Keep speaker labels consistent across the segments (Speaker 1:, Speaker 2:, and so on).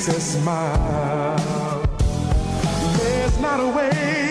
Speaker 1: senses smile. There's not a waste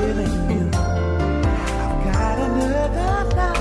Speaker 2: feeling
Speaker 3: you. I've got
Speaker 4: another life.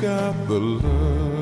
Speaker 4: Got
Speaker 1: the love.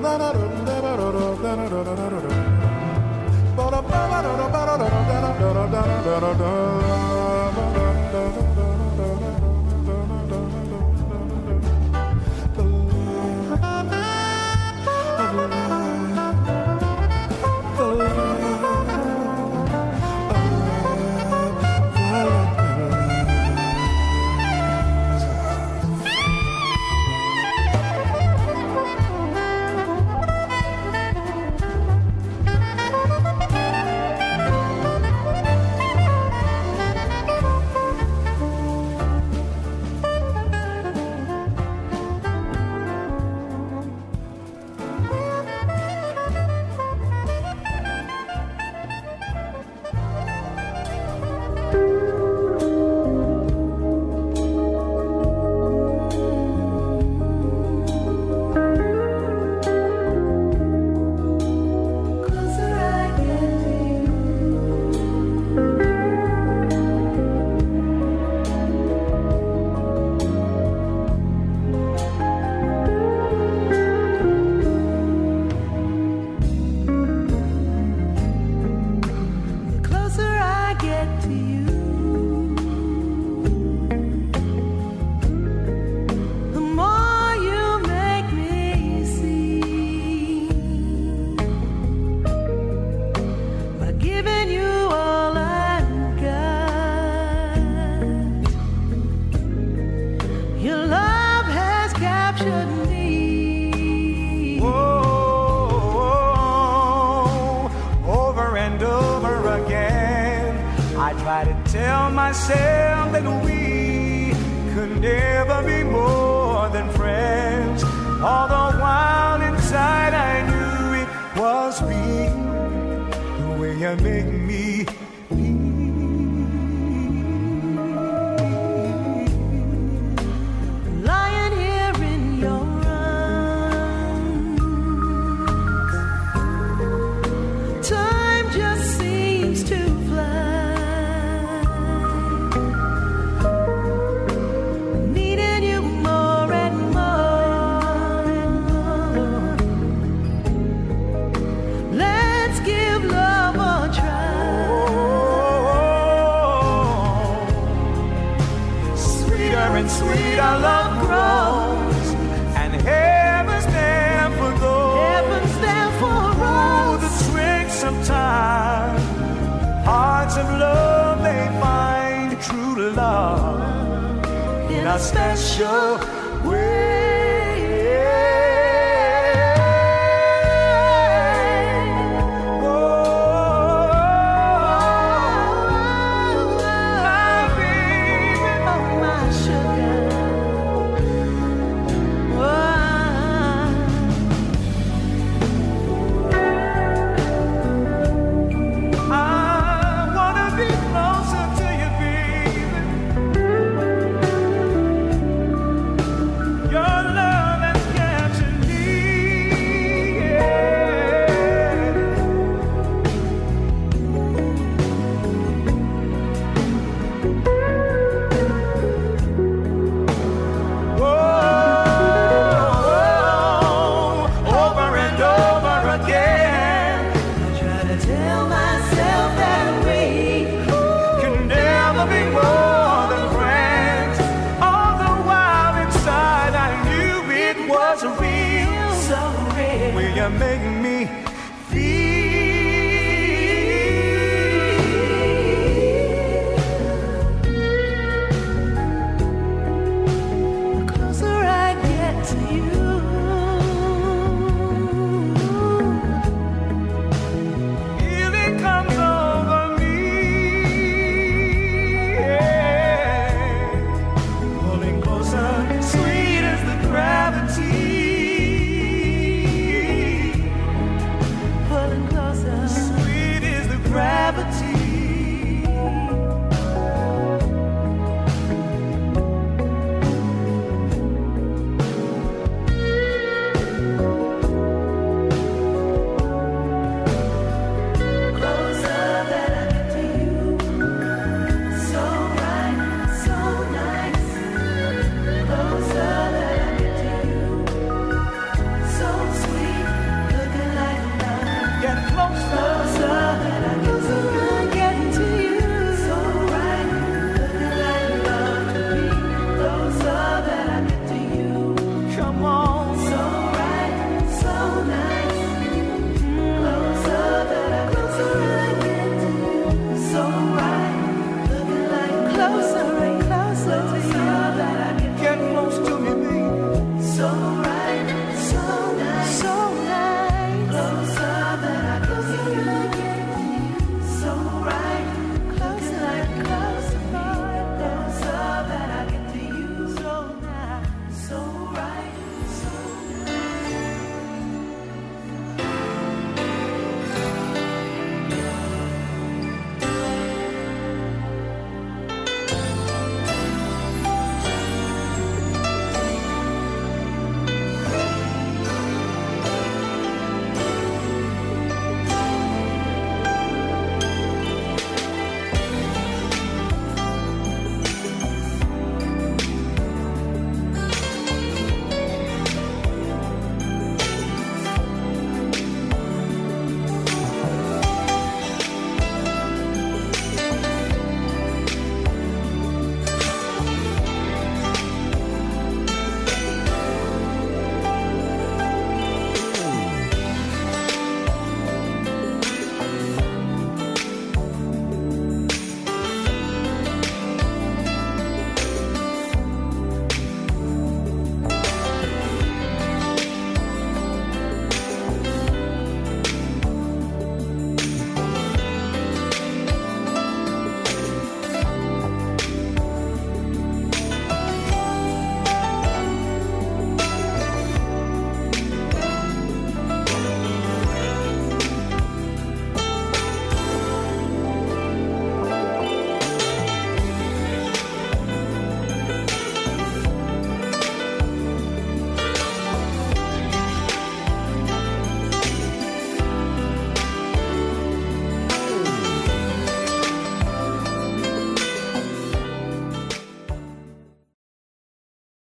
Speaker 1: da da da da